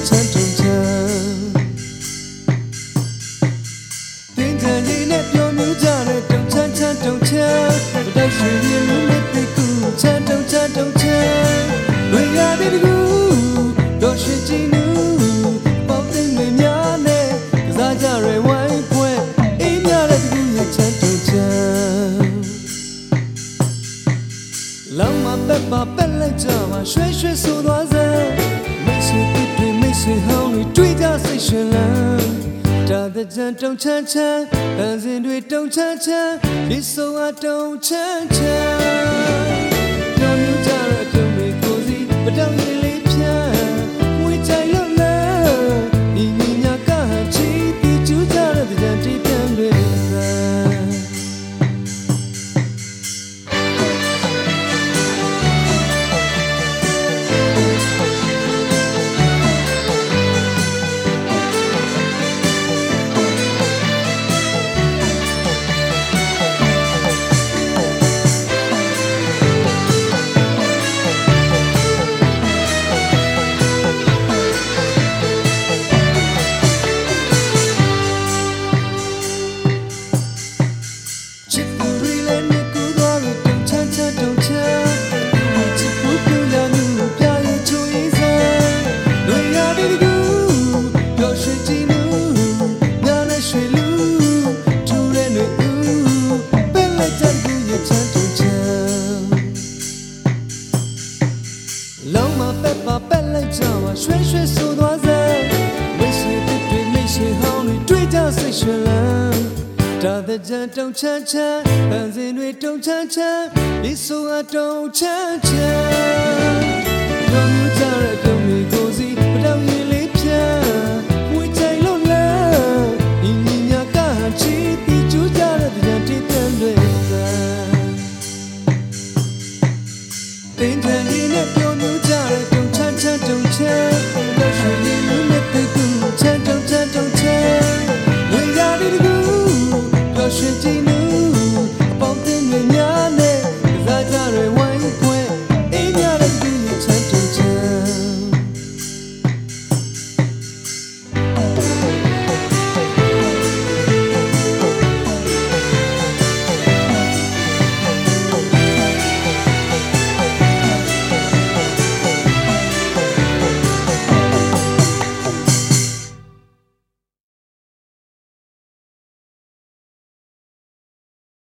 မြချမ်းတုံချမ်းတင်းချမ်းကြီးနဲ့ပြောမျိုးကြတဲ့တုံချမ်းချမ်းတုံချမ်းတိုက်ရွှေရည်လူနဲ့တိတ်ကူချမ်းတုံချမ်းတုံချမ်းဝေရတဲ့ကူတော့ရှိချင်နူပေါက်တဲ့မေများနဲ့ကစားကြရဲဝိုင်းပွဲအေးများတဲ့ကူရဲ့ချမ်းတုံချမ်းလောင်မပက်ပါပက်လိုက်ကြမှာရွှဲရွှဲဆိုသွားစ ဆွေဟောင်းတွေတွေ့ကြစိတ်ရှင်လန်းတာတဲ့ကြံတုံချမ်းချမ်းအန်စင်တွေတုံချမ်းချမ်းဒီဆိုအတုံချမ်းချမ်း လုံးမပက်ပါပက်လိုက်ကြမှာရွှဲရွှဲဆိုသွားစမ်းမိတ်ဆွေတစ်တွေမိတ်ဆွေဟောင်းတွေတွေ့ကြစိတ်ရွှင်လန်းတာတဲ့ကြံတုံချမ်းချမ်းပန်းစင်တွေတုံချမ်းချမ်းဒီဆိုအတုံချမ်းချမ်း